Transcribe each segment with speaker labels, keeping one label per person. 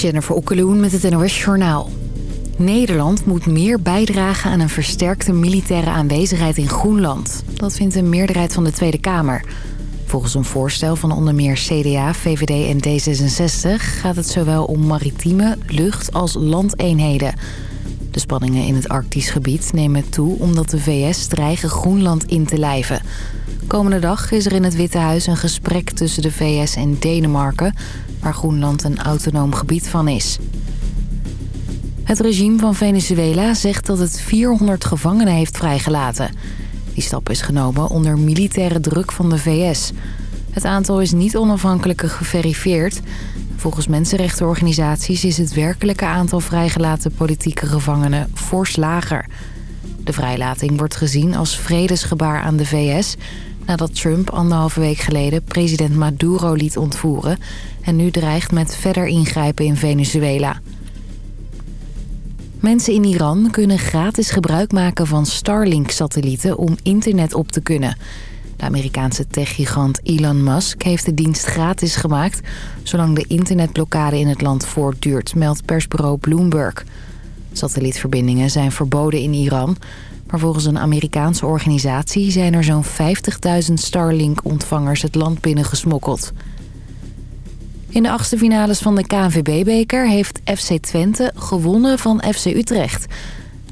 Speaker 1: Jennifer Okkeloen met het NOS Journaal. Nederland moet meer bijdragen aan een versterkte militaire aanwezigheid in Groenland. Dat vindt een meerderheid van de Tweede Kamer. Volgens een voorstel van onder meer CDA, VVD en D66... gaat het zowel om maritieme, lucht- als landeenheden. De spanningen in het Arktisch gebied nemen toe... omdat de VS dreigen Groenland in te lijven. Komende dag is er in het Witte Huis een gesprek tussen de VS en Denemarken... waar Groenland een autonoom gebied van is. Het regime van Venezuela zegt dat het 400 gevangenen heeft vrijgelaten. Die stap is genomen onder militaire druk van de VS. Het aantal is niet onafhankelijk geverifieerd. Volgens mensenrechtenorganisaties is het werkelijke aantal vrijgelaten politieke gevangenen fors lager. De vrijlating wordt gezien als vredesgebaar aan de VS... nadat Trump anderhalve week geleden president Maduro liet ontvoeren... en nu dreigt met verder ingrijpen in Venezuela... Mensen in Iran kunnen gratis gebruik maken van Starlink-satellieten om internet op te kunnen. De Amerikaanse techgigant Elon Musk heeft de dienst gratis gemaakt... zolang de internetblokkade in het land voortduurt, meldt persbureau Bloomberg. Satellietverbindingen zijn verboden in Iran... maar volgens een Amerikaanse organisatie zijn er zo'n 50.000 Starlink-ontvangers het land binnengesmokkeld... In de achtste finales van de KNVB-beker heeft FC Twente gewonnen van FC Utrecht.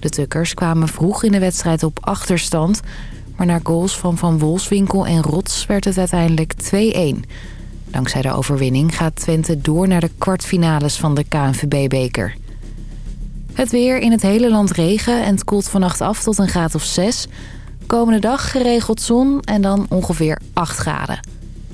Speaker 1: De Tukkers kwamen vroeg in de wedstrijd op achterstand... maar na goals van Van Wolfswinkel en Rots werd het uiteindelijk 2-1. Dankzij de overwinning gaat Twente door naar de kwartfinales van de KNVB-beker. Het weer in het hele land regen en het koelt vannacht af tot een graad of 6. Komende dag geregeld zon en dan ongeveer 8 graden.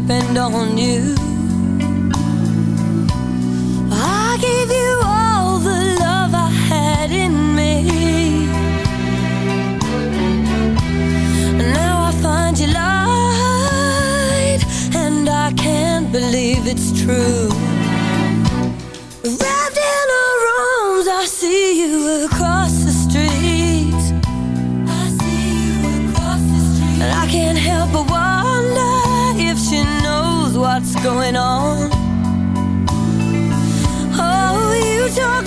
Speaker 2: Depend on you. I gave you all the love I had in me. Now I find you lied, and I can't believe it's true. Wrapped in her arms, I see you across the street. I see you across the street. I can't help but what's going on. Oh, you
Speaker 3: talk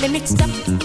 Speaker 4: Let me stop.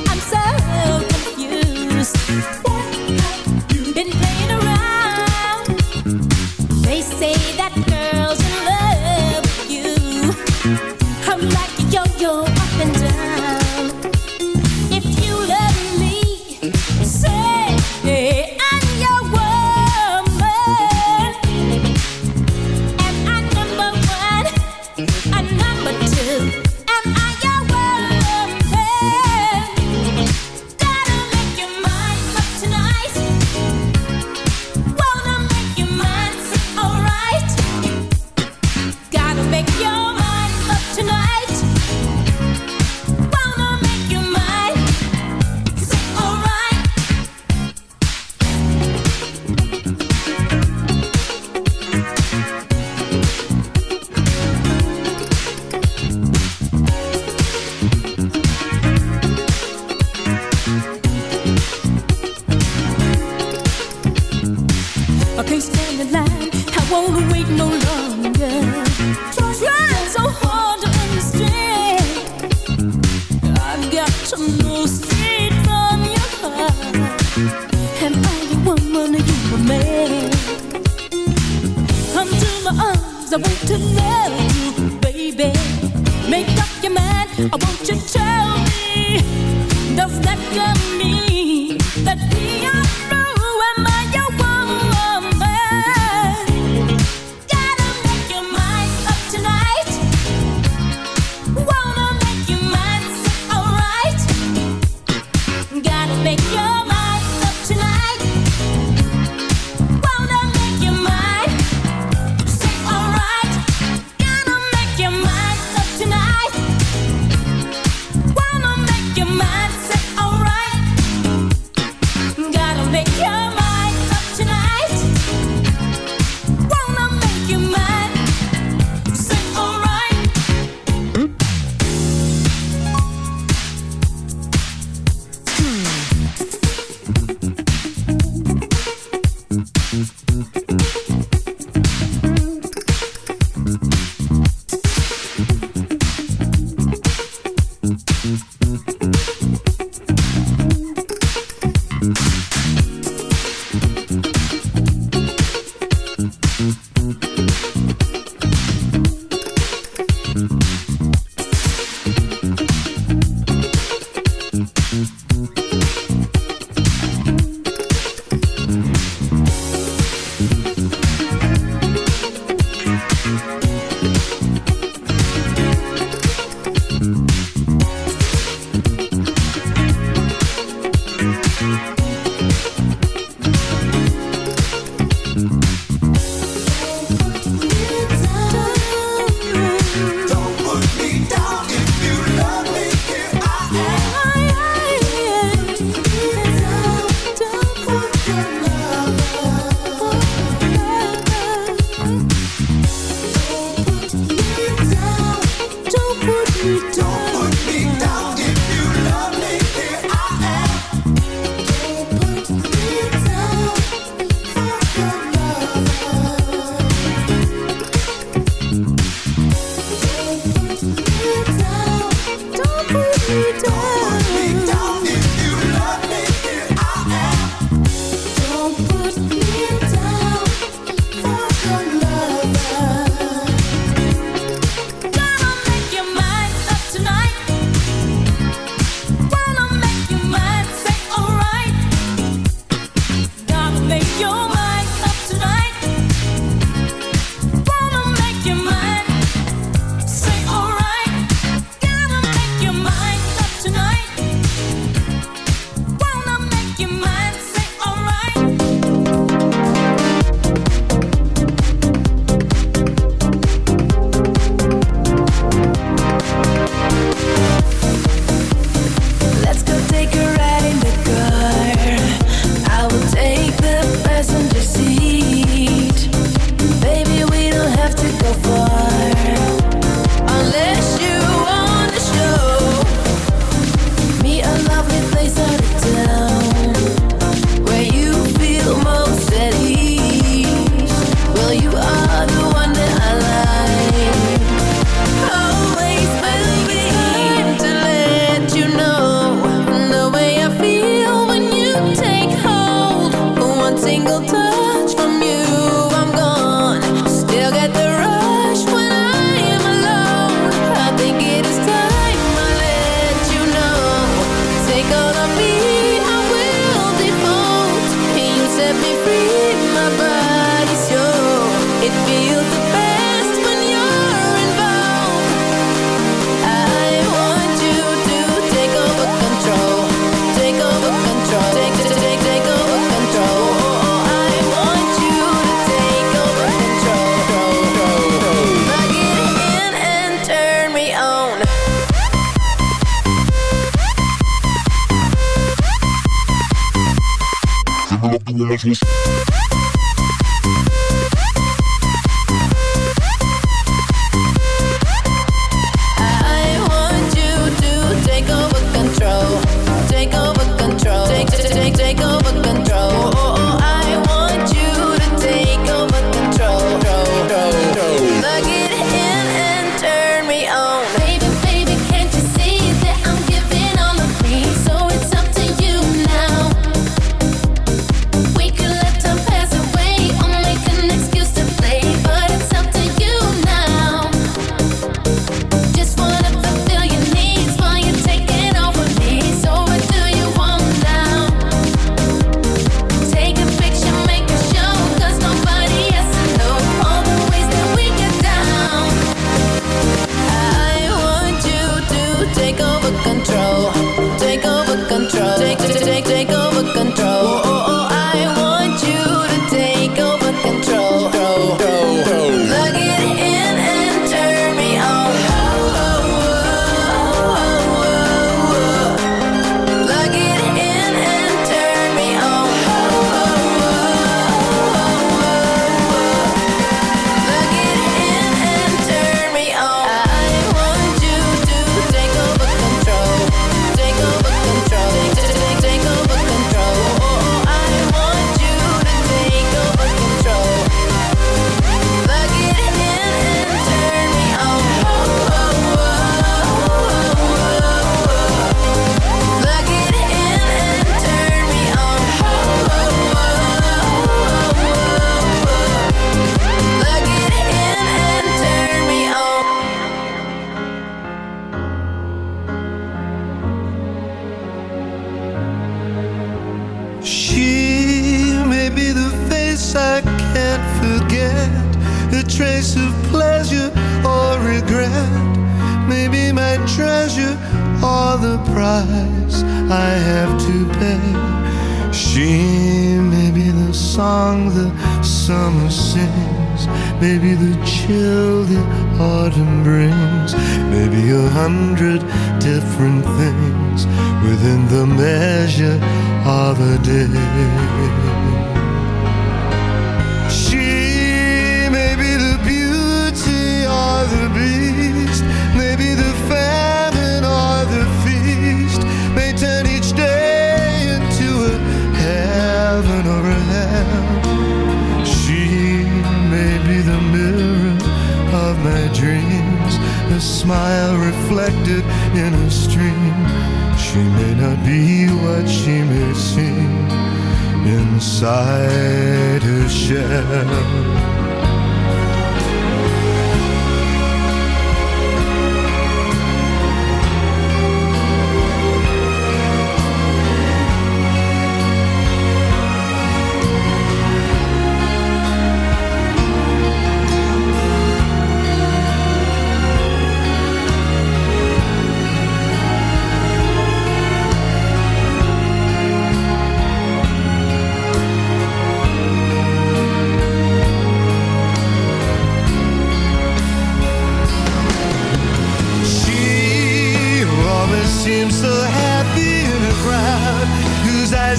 Speaker 4: Take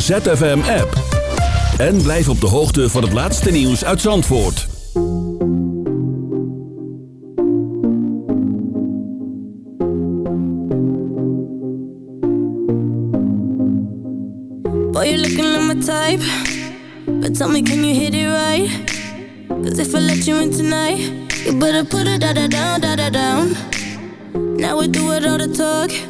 Speaker 5: ZFM-app. En blijf op de hoogte van het laatste nieuws uit Zandvoort.
Speaker 6: Boy, you're looking like my type. But tell me, can you hit it right? Cause if I let you in tonight, you better put it da-da-down, da-da-down. Now we do it all the talk.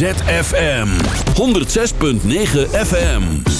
Speaker 5: ZFM 106.9 FM.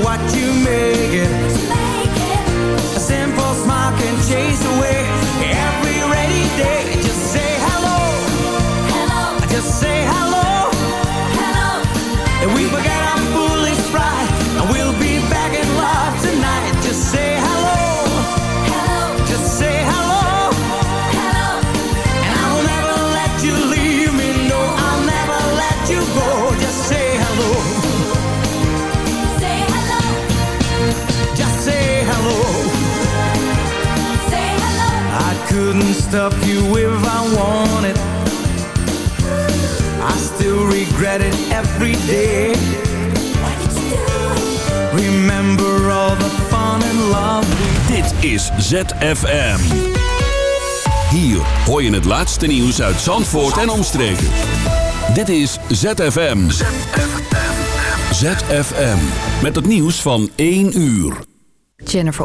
Speaker 7: make it regret it every day Remember all the fun and love
Speaker 5: Dit is ZFM. Hier hoor je het laatste nieuws uit Zandvoort en omstreken. Dit is ZFM. ZFM. Met het nieuws van 1 uur.
Speaker 1: Jennifer